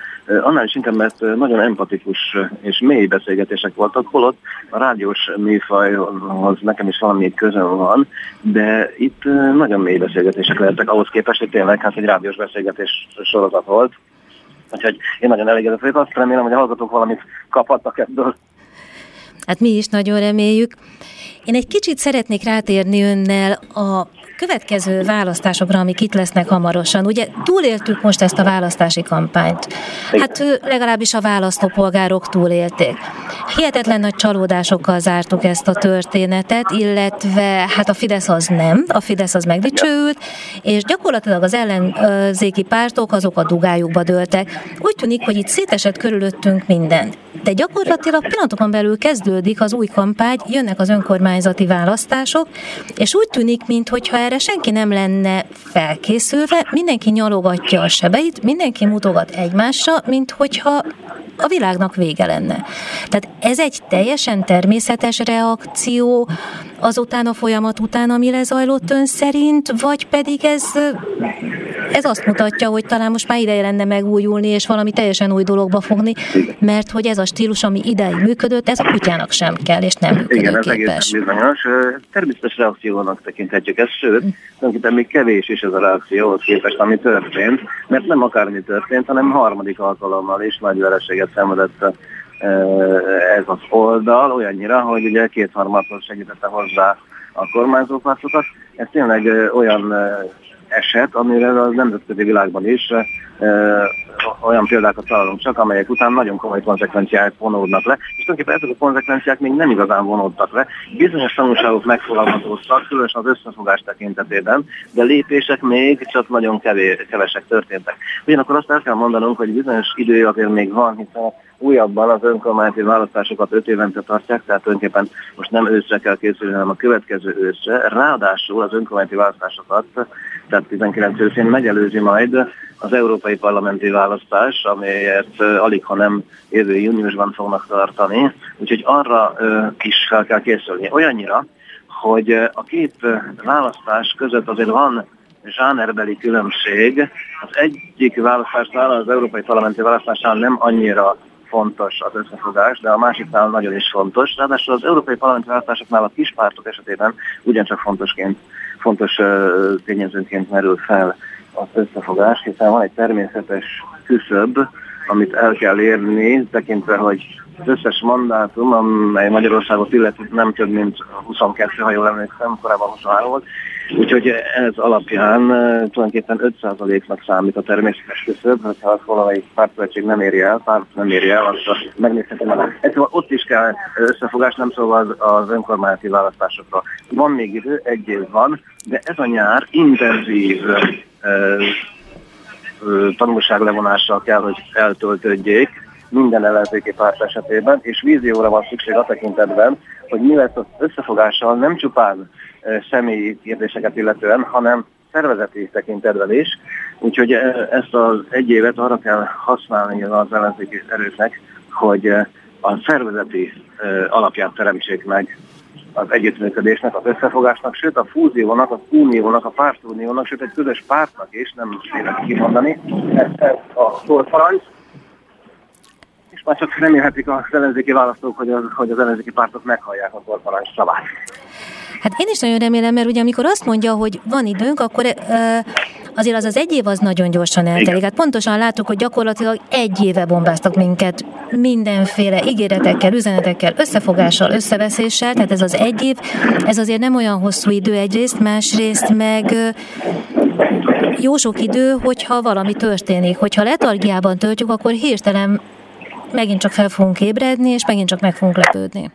Annál is inkább, mert nagyon empatikus és mély beszélgetések voltak, holott a rádiós műfajhoz nekem is valami közön van, de itt nagyon mély beszélgetések lehettek ahhoz képest, hogy tényleg hát egy rádiós beszélgetés sorozat volt. Úgyhogy én nagyon elégedett vagyok, azt remélem, hogy a hallgatók valamit kaphattak ebből. Hát mi is nagyon reméljük. Én egy kicsit szeretnék rátérni önnel a következő választásokra, amik itt lesznek hamarosan. Ugye túléltük most ezt a választási kampányt. Hát legalábbis a választópolgárok túlélték. Hihetetlen nagy csalódásokkal zártuk ezt a történetet, illetve hát a Fidesz az nem, a Fidesz az megdicsőült, és gyakorlatilag az ellenzéki pártok azok a dugájukba dőltek. Úgy tűnik, hogy itt szétesett körülöttünk minden. De gyakorlatilag pillanatokon belül kezdődik az új kampány, jönnek az önkormányzati választások, és úgy tűnik, mintha erre senki nem lenne felkészülve, mindenki nyalogatja a sebeit, mindenki mutogat egymásra, mint hogyha a világnak vége lenne. Tehát ez egy teljesen természetes reakció azután a folyamat után, ami lezajlott ön szerint, vagy pedig ez, ez azt mutatja, hogy talán most már ideje lenne megújulni, és valami teljesen új dologba fogni, mert hogy ez a stílus, ami ideig működött, ez a kutyának sem kell, és nem Igen, ez egészen bizonyos. Természetes reakciónak tekinthetjük ezt, sőt, tulajdonképpen még kevés is ez a reakcióhoz képest, ami történt, mert nem akármi történt, hanem harmadik alkalommal is nagy vereséget szenvedett ez az oldal, olyannyira, hogy ugye kétharmadhoz segítette hozzá a kormányzópártokat. Ez tényleg olyan eset, amire a nemzetközi világban is olyan példákat találunk csak, amelyek után nagyon komoly konzekvenciák vonódnak le, és tulajdonképpen ezek a konzekvenciák még nem igazán vonódtak le. Bizonyos tanulságok megfogalmazódtak, különösen az összefogás tekintetében, de lépések még csak nagyon kevés, kevesek történtek. Ugyanakkor azt el kell mondanunk, hogy bizonyos idő azért még van, hiszen újabban az önkormányzati választásokat öt évente tartják, tehát tulajdonképpen most nem őszre kell készülni, hanem a következő őszre. Ráadásul az önkormányzati választásokat, tehát 19 őszén megelőzi majd az európai parlamenti választás, amelyet alig, ha nem jövő júniusban fognak tartani, úgyhogy arra is fel kell készülni. Olyannyira, hogy a két választás között azért van zsánerbeli különbség. Az egyik választásnál, az európai parlamenti választásnál nem annyira fontos az összefogás, de a másiknál nagyon is fontos. Ráadásul az európai parlamenti választásoknál a kispártok esetében ugyancsak fontosként, fontos tényezőként merül fel az összefogás, hiszen van egy természetes küszöb, amit el kell érni, tekintve, hogy az összes mandátum, amely Magyarországot illeti nem több mint 22, ha jól emlékszem, korábban 23 volt, Úgyhogy ez alapján tulajdonképpen 5%-nak számít a természetes küszöb, hogyha azt valamelyik pártszövetség nem éri el, párt nem éri el, azt megnézhetem el. Egyszerűen ott is kell összefogás, nem szóval az, az önkormányzati választásokra. Van még idő, egy év van, de ez a nyár intenzív tanulságlevonással kell, hogy eltöltődjék minden ellenzéki párt esetében, és vízióra van szükség a tekintetben, hogy mi lesz az összefogással nem csupán személyi kérdéseket illetően, hanem szervezeti tekintetben is. Úgyhogy ezt az egy évet arra kell használni az ellenzéki erőknek, hogy a szervezeti alapját teremtsék meg az együttműködésnek, az összefogásnak, sőt a fúziónak, az uniónak, a pártuniónak, sőt egy közös pártnak is, nem félek kimondani, ez, a torparancs, és már csak remélhetik az ellenzéki választók, hogy az, hogy az ellenzéki pártok meghallják a torparancs szavát. Hát én is nagyon remélem, mert ugye amikor azt mondja, hogy van időnk, akkor azért az az egy év az nagyon gyorsan eltelik. Hát pontosan láttuk, hogy gyakorlatilag egy éve bombáztak minket mindenféle ígéretekkel, üzenetekkel, összefogással, összeveszéssel, tehát ez az egy év, ez azért nem olyan hosszú idő egyrészt, másrészt meg jó sok idő, hogyha valami történik. Hogyha letargiában töltjük, akkor hirtelen megint csak fel fogunk ébredni, és megint csak meg fogunk lepődni.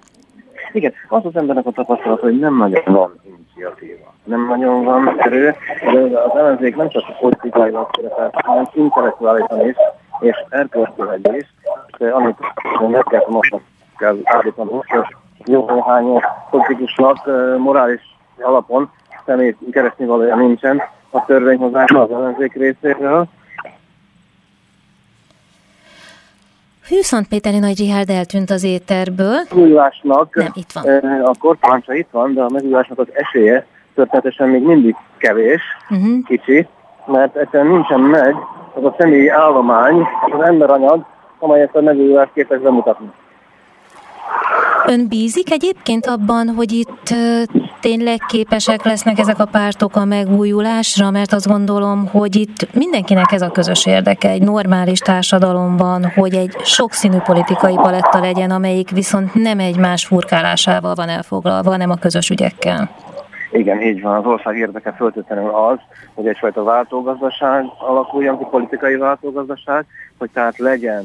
Igen, az az embernek a tapasztalat, hogy nem nagyon van iniciatíva. Nem nagyon van erő, de az ellenzék nem csak politikailag szerepel, hanem intellektuálisan is, és erkölcsileg is, de amit meg kell most kell állítanom, hogy jó néhány politikusnak morális alapon személy keresni valója nincsen a törvényhozásra az ellenzék részéről, Hűszont Péteri Nagy Rihárd eltűnt az éterből. Megújulásnak Nem, itt van. a korpancsa itt van, de a megújulásnak az esélye történetesen még mindig kevés, uh-huh. kicsi, mert egyszerűen nincsen meg az a személyi állomány, az emberanyag, amelyet a megújulás képes bemutatni. Ön bízik egyébként abban, hogy itt tényleg képesek lesznek ezek a pártok a megújulásra, mert azt gondolom, hogy itt mindenkinek ez a közös érdeke egy normális társadalomban, hogy egy sokszínű politikai paletta legyen, amelyik viszont nem egymás furkálásával van elfoglalva, hanem a közös ügyekkel. Igen, így van. Az ország érdeke föltétlenül az, hogy egyfajta váltógazdaság alakuljon ki, politikai váltógazdaság, hogy tehát legyen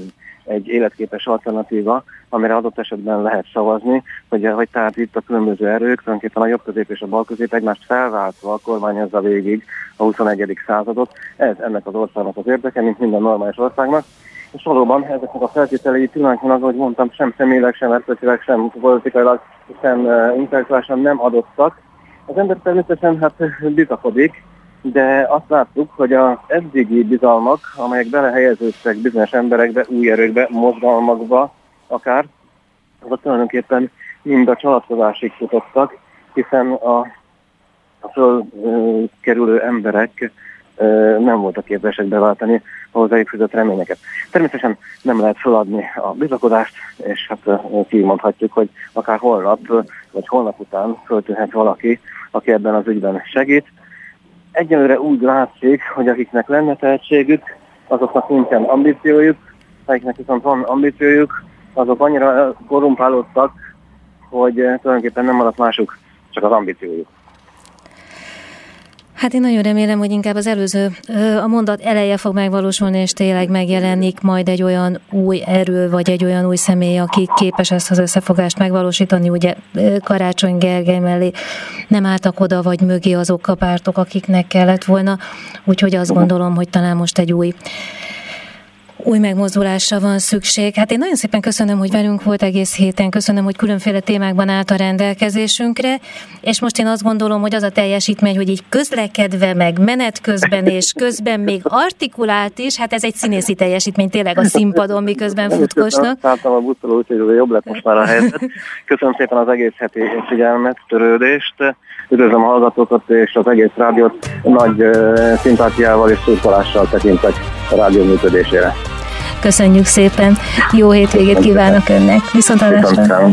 egy életképes alternatíva, amire adott esetben lehet szavazni, hogy, hogy tehát itt a különböző erők, tulajdonképpen a jobb közép és a bal közép egymást felváltva kormányozza végig a 21. századot. Ez ennek az országnak az érdeke, mint minden normális országnak. És valóban ezeknek a feltételei pillanatnyilag, ahogy mondtam, sem személyileg, sem erkölcsileg, sem politikailag, sem uh, intellektuálisan nem adottak. Az ember természetesen hát bizakodik, de azt láttuk, hogy az eddigi bizalmak, amelyek belehelyeződtek bizonyos emberekbe, új erőkbe, mozgalmakba akár, azok tulajdonképpen mind a csalatkozásig futottak, hiszen a fölkerülő emberek nem voltak képesek beváltani a hozzájuk fűzött reményeket. Természetesen nem lehet feladni a bizakodást, és hát kimondhatjuk, hogy akár holnap, vagy holnap után föltűnhet valaki, aki ebben az ügyben segít, Egyelőre úgy látszik, hogy akiknek lenne tehetségük, azoknak nincsen ambíciójuk, akiknek viszont van ambíciójuk, azok annyira korrumpálódtak, hogy tulajdonképpen nem maradt másuk, csak az ambíciójuk. Hát én nagyon remélem, hogy inkább az előző, a mondat eleje fog megvalósulni, és tényleg megjelenik majd egy olyan új erő, vagy egy olyan új személy, aki képes ezt az összefogást megvalósítani. Ugye Karácsony Gergely mellé nem álltak oda, vagy mögé azok a pártok, akiknek kellett volna. Úgyhogy azt gondolom, hogy talán most egy új új megmozdulásra van szükség. Hát én nagyon szépen köszönöm, hogy velünk volt egész héten, köszönöm, hogy különféle témákban állt a rendelkezésünkre, és most én azt gondolom, hogy az a teljesítmény, hogy így közlekedve, meg menet közben és közben még artikulált is, hát ez egy színészi teljesítmény tényleg a színpadon, miközben futkosnak. Szálltam a buszról, úgyhogy jobb lett most már a helyzet. Köszönöm szépen az egész heti figyelmet, törődést. Üdvözlöm a hallgatókat és az egész rádiót. Nagy szimpátiával és szurkolással tekintek a rádió működésére. Köszönjük szépen, jó hétvégét kívánok önnek. Viszont hallásra.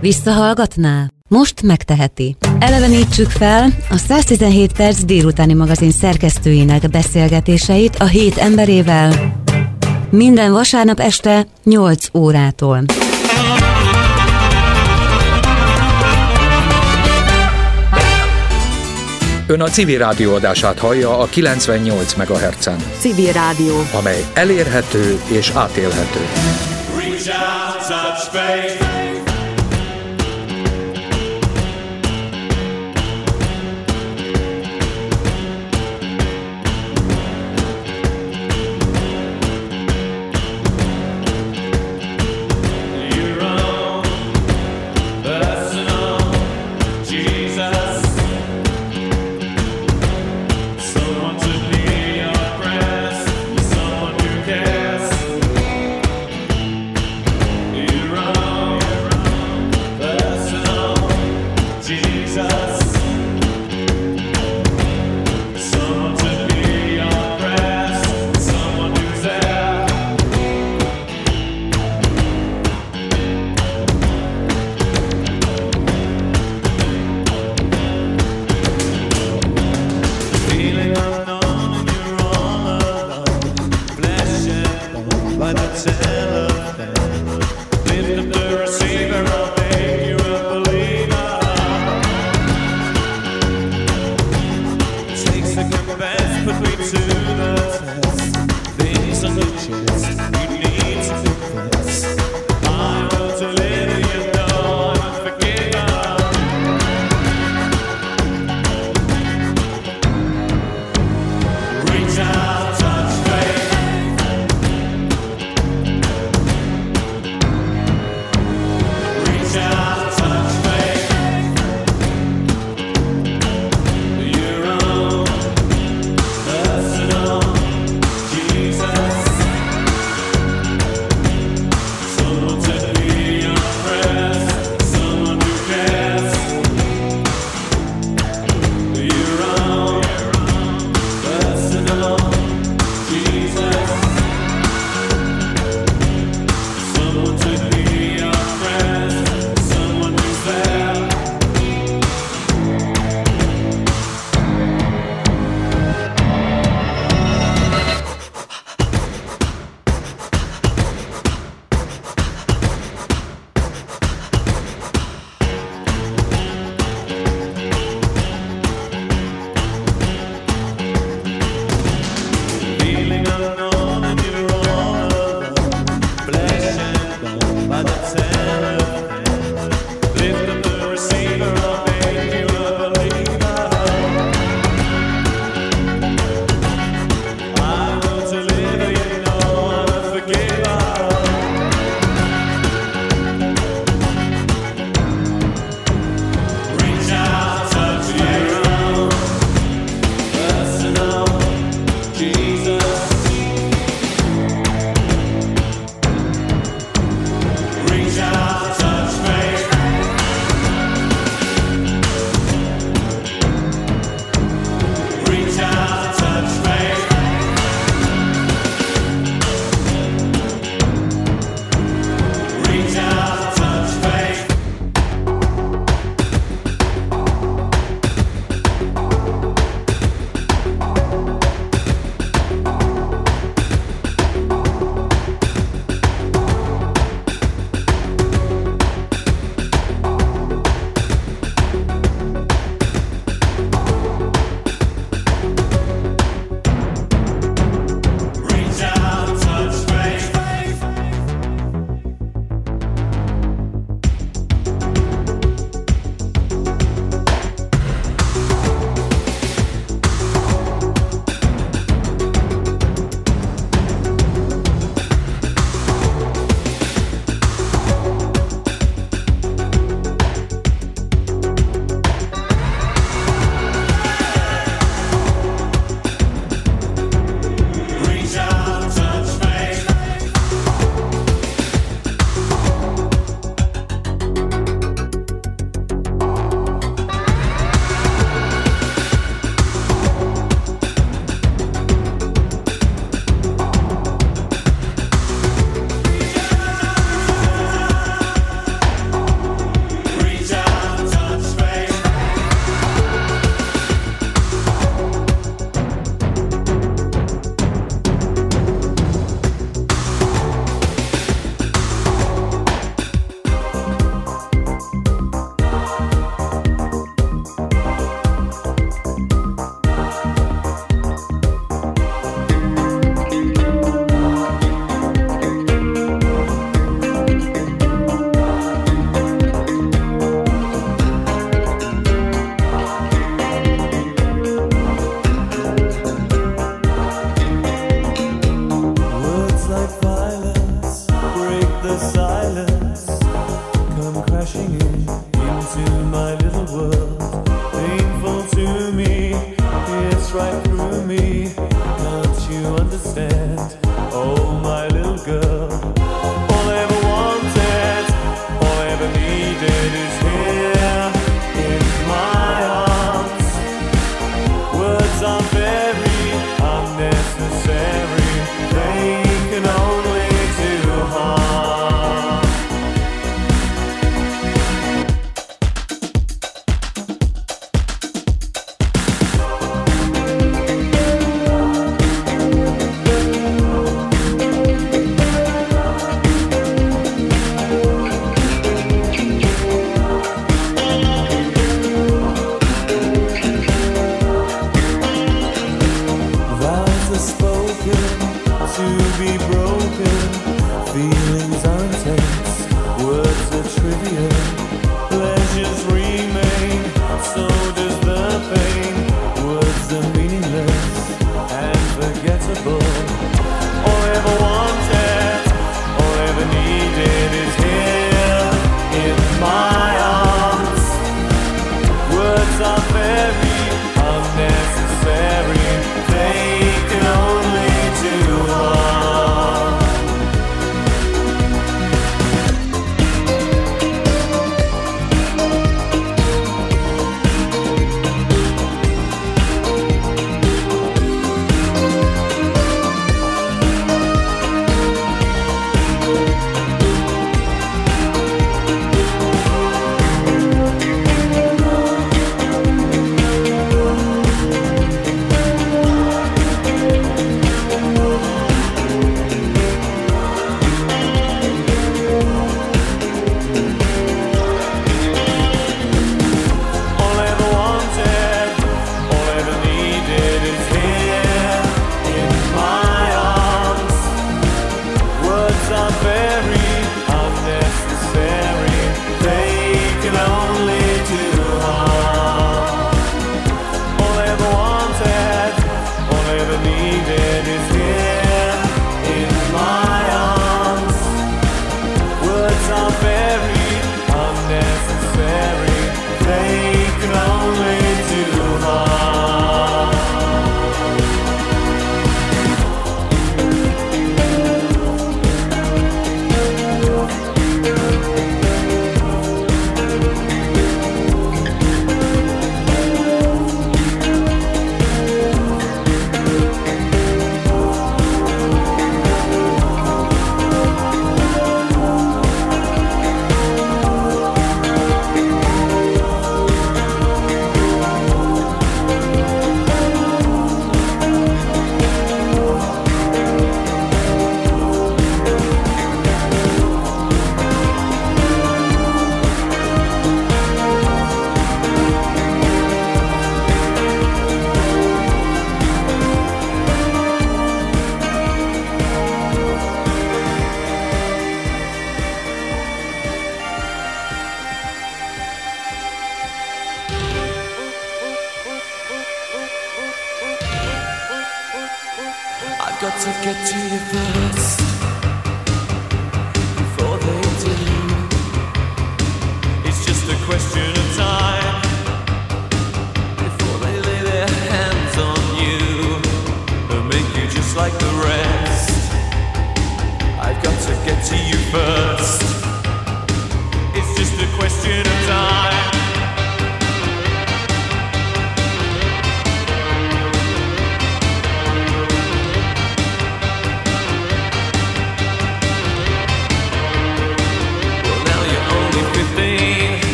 Visszahallgatná? Most megteheti. Elevenítsük fel a 117 perc délutáni magazin szerkesztőinek beszélgetéseit a hét emberével minden vasárnap este 8 órától. Ön a civil rádió adását hallja a 98 MHz-en. Civil rádió. Amely elérhető és átélhető. Reach out, touch faith.